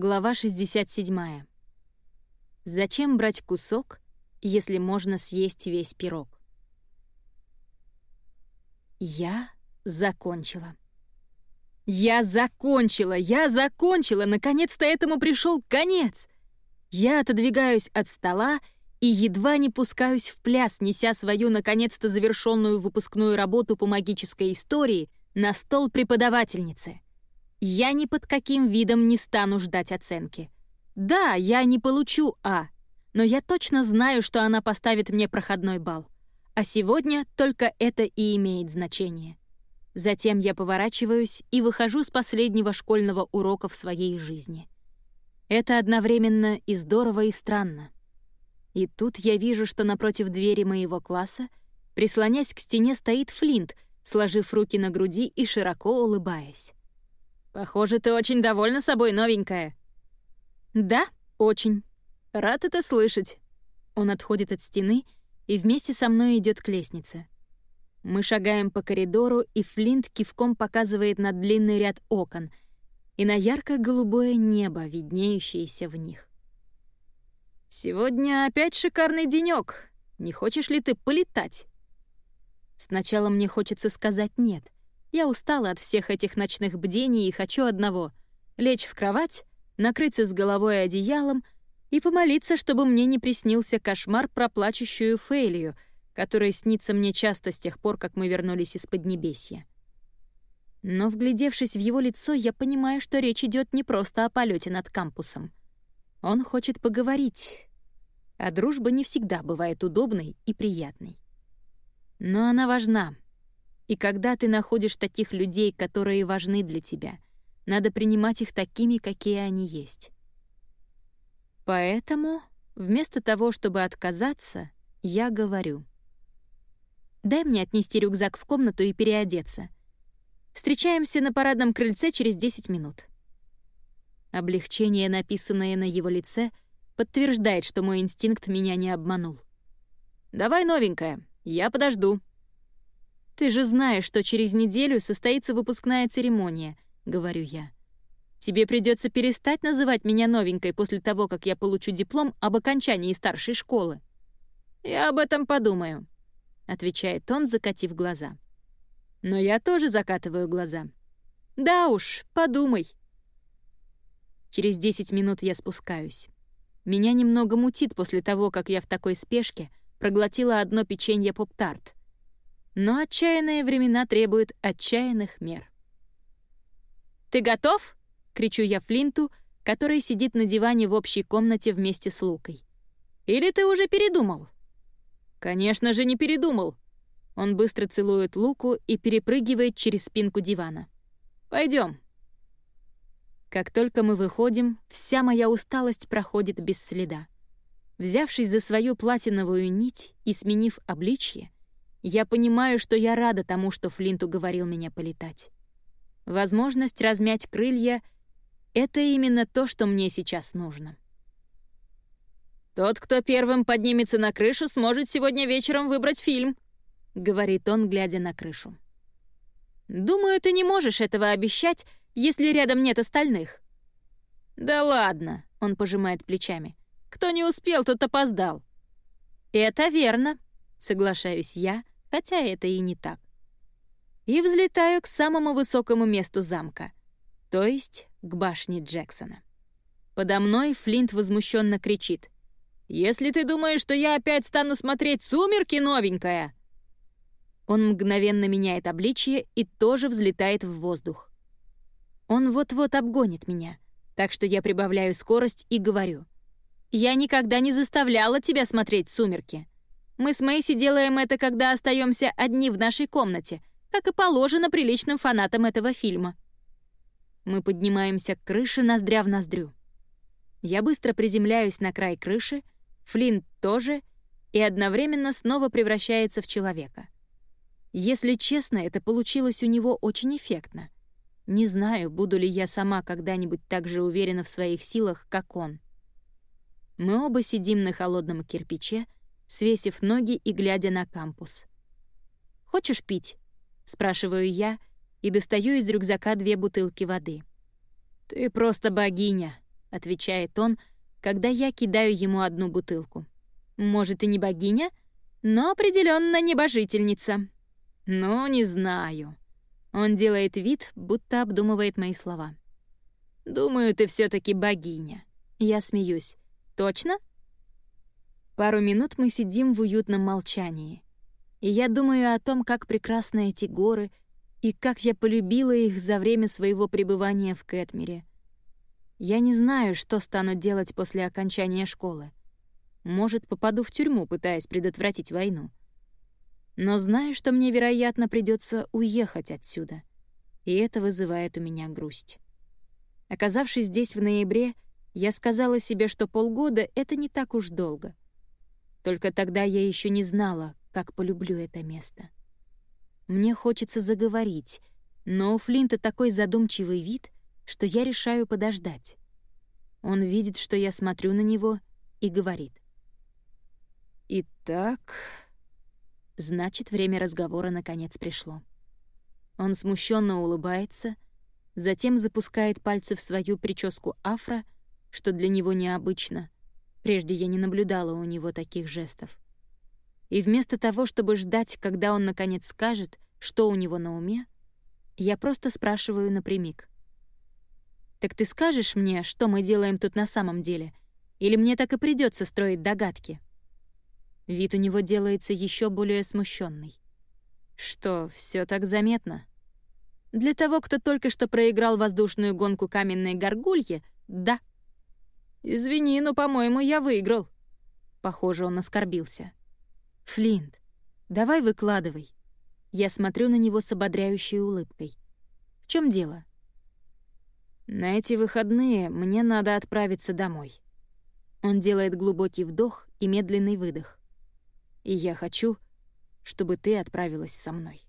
Глава 67. Зачем брать кусок, если можно съесть весь пирог? Я закончила. Я закончила! Я закончила! Наконец-то этому пришел конец! Я отодвигаюсь от стола и едва не пускаюсь в пляс, неся свою наконец-то завершенную выпускную работу по магической истории на стол преподавательницы — я ни под каким видом не стану ждать оценки. Да, я не получу А, но я точно знаю, что она поставит мне проходной балл. А сегодня только это и имеет значение. Затем я поворачиваюсь и выхожу с последнего школьного урока в своей жизни. Это одновременно и здорово, и странно. И тут я вижу, что напротив двери моего класса, прислонясь к стене, стоит Флинт, сложив руки на груди и широко улыбаясь. «Похоже, ты очень довольна собой, новенькая». «Да, очень. Рад это слышать». Он отходит от стены и вместе со мной идет к лестнице. Мы шагаем по коридору, и Флинт кивком показывает на длинный ряд окон и на ярко-голубое небо, виднеющееся в них. «Сегодня опять шикарный денёк. Не хочешь ли ты полетать?» Сначала мне хочется сказать «нет», я устала от всех этих ночных бдений и хочу одного — лечь в кровать, накрыться с головой одеялом и помолиться, чтобы мне не приснился кошмар про плачущую Фейлию, который снится мне часто с тех пор, как мы вернулись из Поднебесья. Но, вглядевшись в его лицо, я понимаю, что речь идет не просто о полете над кампусом. Он хочет поговорить, а дружба не всегда бывает удобной и приятной. Но она важна — и когда ты находишь таких людей, которые важны для тебя, надо принимать их такими, какие они есть. Поэтому, вместо того, чтобы отказаться, я говорю. «Дай мне отнести рюкзак в комнату и переодеться. Встречаемся на парадном крыльце через 10 минут». Облегчение, написанное на его лице, подтверждает, что мой инстинкт меня не обманул. «Давай, новенькая, я подожду», «Ты же знаешь, что через неделю состоится выпускная церемония», — говорю я. «Тебе придется перестать называть меня новенькой после того, как я получу диплом об окончании старшей школы». «Я об этом подумаю», — отвечает он, закатив глаза. Но я тоже закатываю глаза. «Да уж, подумай». Через 10 минут я спускаюсь. Меня немного мутит после того, как я в такой спешке проглотила одно печенье поп-тарт. Но отчаянные времена требуют отчаянных мер. «Ты готов?» — кричу я Флинту, который сидит на диване в общей комнате вместе с Лукой. «Или ты уже передумал?» «Конечно же, не передумал!» Он быстро целует Луку и перепрыгивает через спинку дивана. Пойдем. Как только мы выходим, вся моя усталость проходит без следа. Взявшись за свою платиновую нить и сменив обличье, я понимаю, что я рада тому, что Флинт уговорил меня полетать. Возможность размять крылья — это именно то, что мне сейчас нужно. «Тот, кто первым поднимется на крышу, сможет сегодня вечером выбрать фильм», — говорит он, глядя на крышу. «Думаю, ты не можешь этого обещать, если рядом нет остальных». «Да ладно», — он пожимает плечами. «Кто не успел, тот опоздал». «Это верно», — соглашаюсь я, хотя это и не так. И взлетаю к самому высокому месту замка, то есть к башне Джексона. Подо мной Флинт возмущенно кричит. «Если ты думаешь, что я опять стану смотреть «Сумерки», новенькая!» Он мгновенно меняет обличье и тоже взлетает в воздух. Он вот-вот обгонит меня, так что я прибавляю скорость и говорю. «Я никогда не заставляла тебя смотреть «Сумерки». Мы с Мэйси делаем это, когда остаемся одни в нашей комнате, как и положено приличным фанатам этого фильма. Мы поднимаемся к крыше ноздря в ноздрю. Я быстро приземляюсь на край крыши, Флинт тоже, и одновременно снова превращается в человека. Если честно, это получилось у него очень эффектно. Не знаю, буду ли я сама когда-нибудь так же уверена в своих силах, как он. Мы оба сидим на холодном кирпиче, свесив ноги и глядя на кампус. «Хочешь пить?» — спрашиваю я и достаю из рюкзака две бутылки воды. «Ты просто богиня», — отвечает он, когда я кидаю ему одну бутылку. «Может, и не богиня, но определенно небожительница». «Ну, не знаю». Он делает вид, будто обдумывает мои слова. «Думаю, ты все таки богиня». Я смеюсь. «Точно?» Пару минут мы сидим в уютном молчании. И я думаю о том, как прекрасны эти горы, и как я полюбила их за время своего пребывания в Кэтмере. Я не знаю, что стану делать после окончания школы. Может, попаду в тюрьму, пытаясь предотвратить войну. Но знаю, что мне, вероятно, придется уехать отсюда. И это вызывает у меня грусть. Оказавшись здесь в ноябре, я сказала себе, что полгода — это не так уж долго. Только тогда я еще не знала, как полюблю это место. Мне хочется заговорить, но у Флинта такой задумчивый вид, что я решаю подождать. Он видит, что я смотрю на него, и говорит. «Итак...» Значит, время разговора наконец пришло. Он смущенно улыбается — затем запускает пальцы в свою прическу афро, что для него необычно. Прежде я не наблюдала у него таких жестов. И вместо того, чтобы ждать, когда он наконец скажет, что у него на уме, я просто спрашиваю напрямик. «Так ты скажешь мне, что мы делаем тут на самом деле? Или мне так и придется строить догадки?» Вид у него делается еще более смущенный. «Что, все так заметно?» Для того, кто только что проиграл воздушную гонку каменной горгульи, да. Извини, но, по-моему, я выиграл. Похоже, он оскорбился. Флинт, давай выкладывай. Я смотрю на него с ободряющей улыбкой. В чем дело? На эти выходные мне надо отправиться домой. Он делает глубокий вдох и медленный выдох. И я хочу, чтобы ты отправилась со мной.